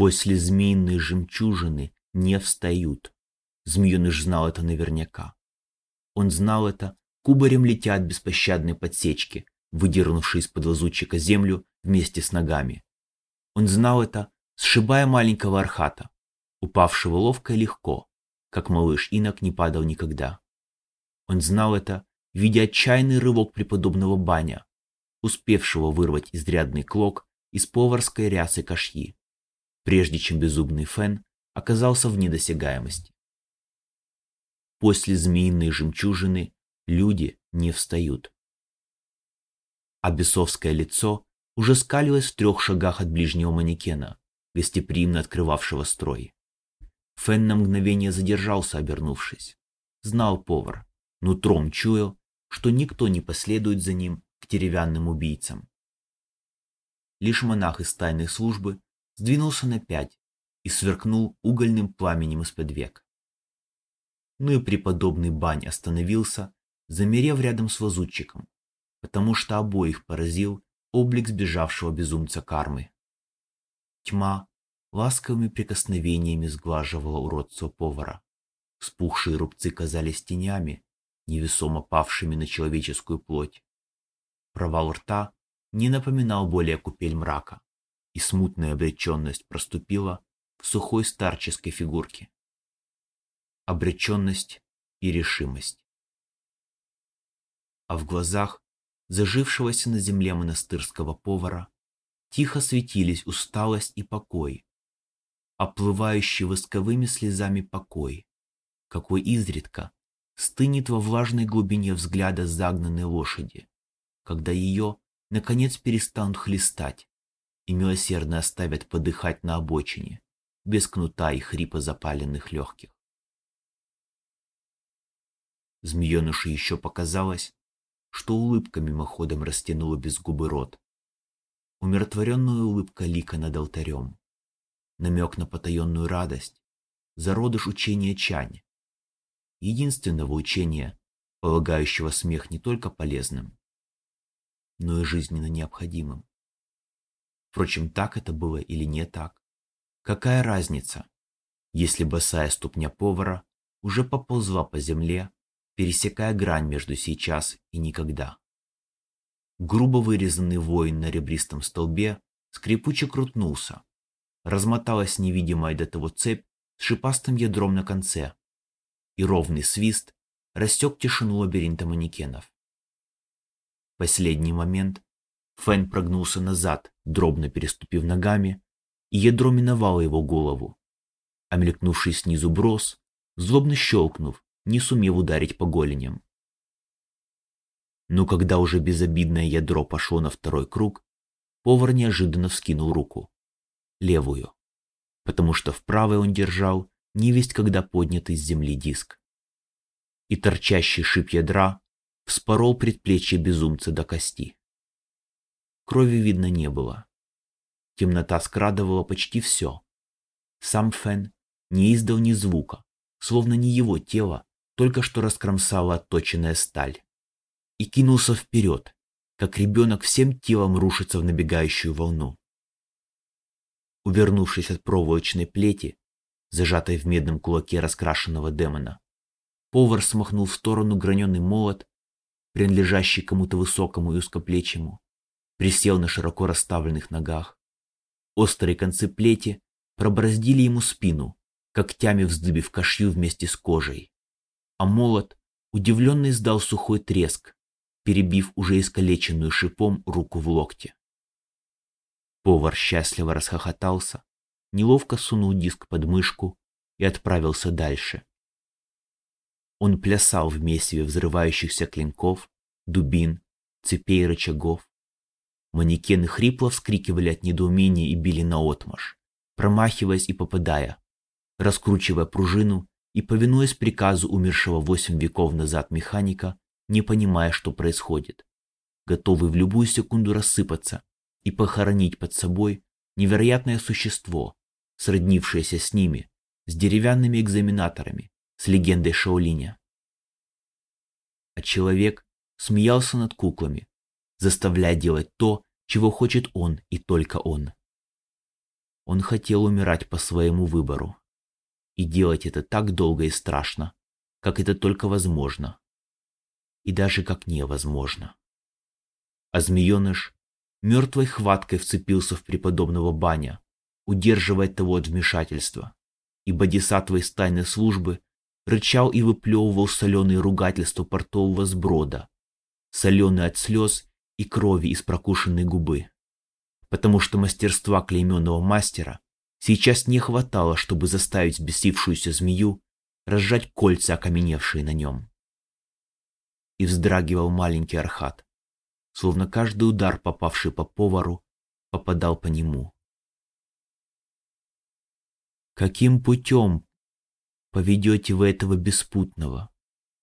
После змеиной жемчужины не встают. Змееныш знал это наверняка. Он знал это, кубарем летят беспощадные подсечки, выдернувшие из-под лазутчика землю вместе с ногами. Он знал это, сшибая маленького архата, упавшего ловко и легко, как малыш инок не падал никогда. Он знал это, видя отчаянный рывок преподобного Баня, успевшего вырвать изрядный клок из поварской рясы кашьи прежде чем беззубный Фен оказался в недосягаемости. После змеиной жемчужины люди не встают. А бесовское лицо уже скалилось в трех шагах от ближнего манекена, гостеприимно открывавшего строй. Фен на мгновение задержался, обернувшись. Знал повар, нутром чуял, что никто не последует за ним к деревянным убийцам. Лишь монах из тайной службы сдвинулся на пять и сверкнул угольным пламенем из-под век. Ну и преподобный Бань остановился, замерев рядом с лазутчиком, потому что обоих поразил облик сбежавшего безумца кармы. Тьма ласковыми прикосновениями сглаживала уродство повара. Вспухшие рубцы казались тенями, невесомо павшими на человеческую плоть. Провал рта не напоминал более купель мрака и смутная обреченность проступила в сухой старческой фигурке. Обреченность и решимость. А в глазах зажившегося на земле монастырского повара тихо светились усталость и покой, оплывающий восковыми слезами покой, какой изредка стынет во влажной глубине взгляда загнанной лошади, когда ее, наконец, перестанут хлестать, и милосердно оставят подыхать на обочине, без кнута и хрипа запаленных легких. Змеенышу еще показалось, что улыбка мимоходом растянула без губы рот. Умиротворенная улыбка лика над алтарем. Намек на потаенную радость, зародыш учения Чань. Единственного учения, полагающего смех не только полезным, но и жизненно необходимым. Впрочем, так это было или не так. Какая разница, если босая ступня повара уже поползла по земле, пересекая грань между сейчас и никогда. Грубо вырезанный воин на ребристом столбе скрипуче крутнулся. Размоталась невидимая до того цепь с шипастым ядром на конце, и ровный свист растек тишину лабиринта манекенов. В последний момент Фэн прогнулся назад, дробно переступив ногами, и ядро миновало его голову. А мелькнувший снизу брос, злобно щелкнув, не сумев ударить по голеням. Но когда уже безобидное ядро пошло на второй круг, повар неожиданно вскинул руку. Левую. Потому что в правой он держал невесть когда поднятый с земли диск. И торчащий шип ядра вспорол предплечье безумца до кости. Крови видно не было. Темнота скрадывала почти все. Сам Фен не издал ни звука, словно не его тело только что раскромсала отточенная сталь. И кинулся вперед, как ребенок всем телом рушится в набегающую волну. Увернувшись от проволочной плети, зажатой в медном кулаке раскрашенного демона, повар смахнул в сторону граненый молот, принадлежащий кому-то высокому и узкоплечему, присел на широко расставленных ногах. Острые концы плети пробороздили ему спину, когтями вздыбив кошью вместе с кожей. А молот удивленно издал сухой треск, перебив уже искалеченную шипом руку в локте. Повар счастливо расхохотался, неловко сунул диск под мышку и отправился дальше. Он плясал в месиве взрывающихся клинков, дубин, цепей рычагов, Манекены хрипло вскрикивали от недоумения и били наотмашь, промахиваясь и попадая, раскручивая пружину и повинуясь приказу умершего восемь веков назад механика, не понимая, что происходит, готовый в любую секунду рассыпаться и похоронить под собой невероятное существо, сроднившееся с ними, с деревянными экзаменаторами, с легендой Шаолиня. А человек смеялся над куклами, заставляя делать то, чего хочет он и только он. Он хотел умирать по своему выбору. И делать это так долго и страшно, как это только возможно. И даже как невозможно. А змееныш мертвой хваткой вцепился в преподобного Баня, удерживая того от вмешательства, и бодисаттва из тайной службы рычал и выплевывал соленые ругательства портового сброда, соленые от слез и крови из прокушенной губы. Потому что мастерства клейменного мастера сейчас не хватало, чтобы заставить бесившуюся змею разжать кольца, окаменевшие на нем. И вздрагивал маленький архат, словно каждый удар, попавший по повару, попадал по нему. Каким путем поведете вы этого беспутного,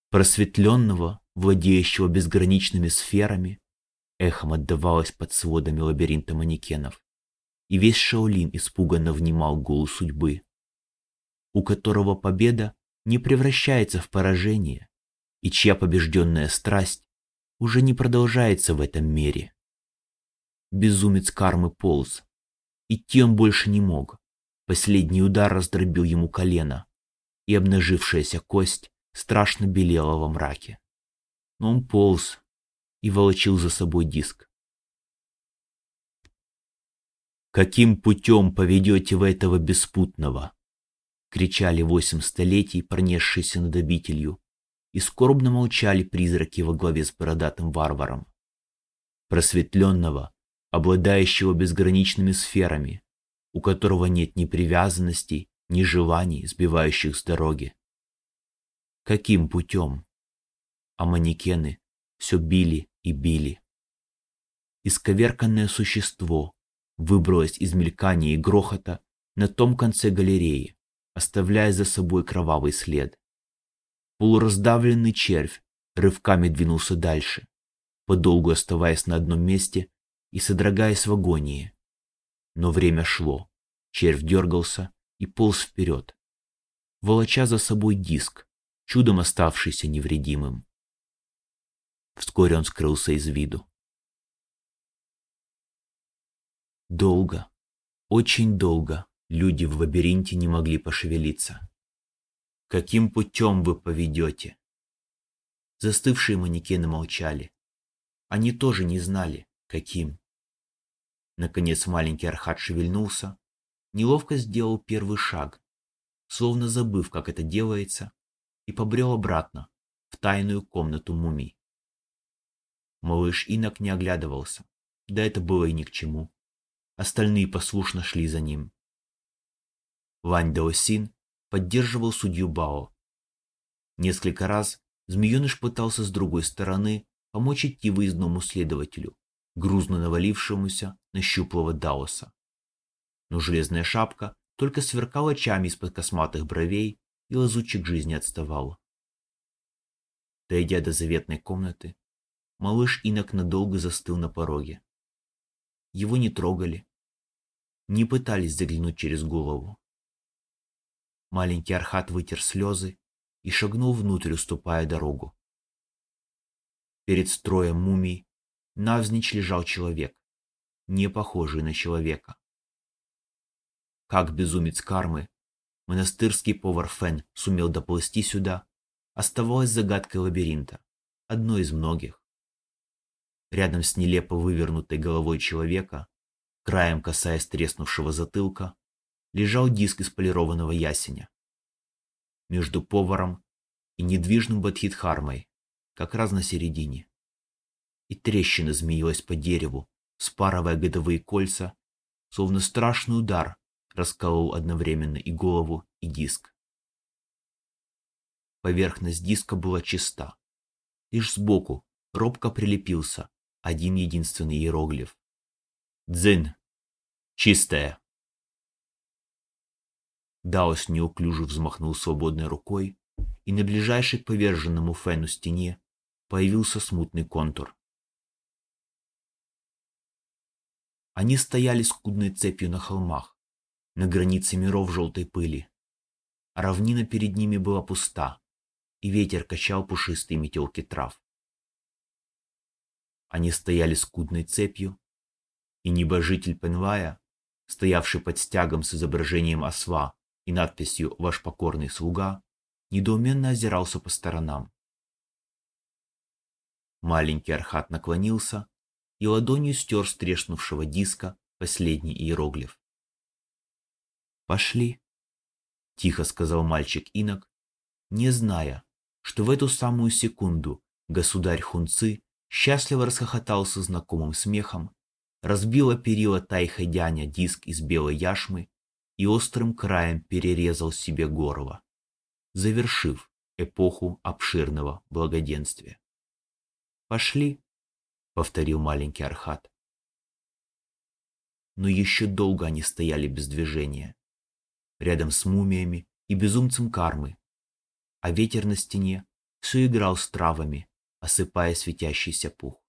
просветленного, владеющего безграничными сферами, эхом отдавалось под сводами лабиринта манекенов, и весь Шаолин испуганно внимал гулу судьбы, у которого победа не превращается в поражение, и чья побежденная страсть уже не продолжается в этом мире. Безумец кармы полз. Идти он больше не мог. Последний удар раздробил ему колено, и обнажившаяся кость страшно белела во мраке. Но он полз и волочил за собой диск. «Каким путем поведете вы этого беспутного?» — кричали восемь столетий, пронесшиеся над обителью, и скорбно молчали призраки во главе с бородатым варваром. Просветленного, обладающего безграничными сферами, у которого нет ни привязанностей, ни желаний, сбивающих с дороги. Каким путем? А манекены все били и били. Исковерканное существо выбралось из мелькания и грохота на том конце галереи, оставляя за собой кровавый след. Полураздавленный червь рывками двинулся дальше, подолгу оставаясь на одном месте и содрогаясь в агонии. Но время шло, червь дергался и полз вперед, волоча за собой диск, чудом оставшийся невредимым. Вскоре он скрылся из виду. Долго, очень долго люди в лабиринте не могли пошевелиться. Каким путем вы поведете? Застывшие манекены молчали. Они тоже не знали, каким. Наконец маленький Архат шевельнулся, неловко сделал первый шаг, словно забыв, как это делается, и побрел обратно, в тайную комнату мумий. Малыш Инок не оглядывался, да это было и ни к чему. Остальные послушно шли за ним. Вань Даосин поддерживал судью Бао. Несколько раз змееныш пытался с другой стороны помочь идти выездному следователю, грузно навалившемуся на щуплого Даоса. Но железная шапка только сверкала очами из-под косматых бровей, и лазутчик жизни отставал. Дойдя до заветной комнаты, малыш инок надолго застыл на пороге. Его не трогали, не пытались заглянуть через голову. Маленький Архат вытер слезы и шагнул внутрь, уступая дорогу. Перед строем мумий навзничь лежал человек, не похожий на человека. Как безумец кармы, монастырский повар Фен сумел доплысти сюда, оставалось загадкой лабиринта, одной из многих. Рядом с нелепо вывернутой головой человека, краем касаясь треснувшего затылка, лежал диск из полированного ясеня. Между поваром и недвижным Бадхидхармой, как раз на середине. И трещина змеилась по дереву, спарывая годовые кольца, словно страшный удар расколол одновременно и голову, и диск. Поверхность диска была чиста. Лишь сбоку робко прилепился один единственный иероглиф. «Дзин! Чистая!» Даос неуклюже взмахнул свободной рукой, и на ближайшей к поверженному Фену стене появился смутный контур. Они стояли скудной цепью на холмах, на границе миров желтой пыли. Равнина перед ними была пуста, и ветер качал пушистые метелки трав. Они стояли скудной цепью, и небожитель Пенвая стоявший под стягом с изображением осла и надписью «Ваш покорный слуга», недоуменно озирался по сторонам. Маленький Архат наклонился и ладонью стер с треснувшего диска последний иероглиф. «Пошли», — тихо сказал мальчик-инок, не зная, что в эту самую секунду государь Хунцы счастливо расхохотался знакомым смехом, разбила перила Тайхэдяня диск из белой яшмы и острым краем перерезал себе горло, завершив эпоху обширного благоденствия. «Пошли», — повторил маленький Архат. Но еще долго они стояли без движения, рядом с мумиями и безумцем кармы, а ветер на стене все играл с травами, осыпая светящийся пух.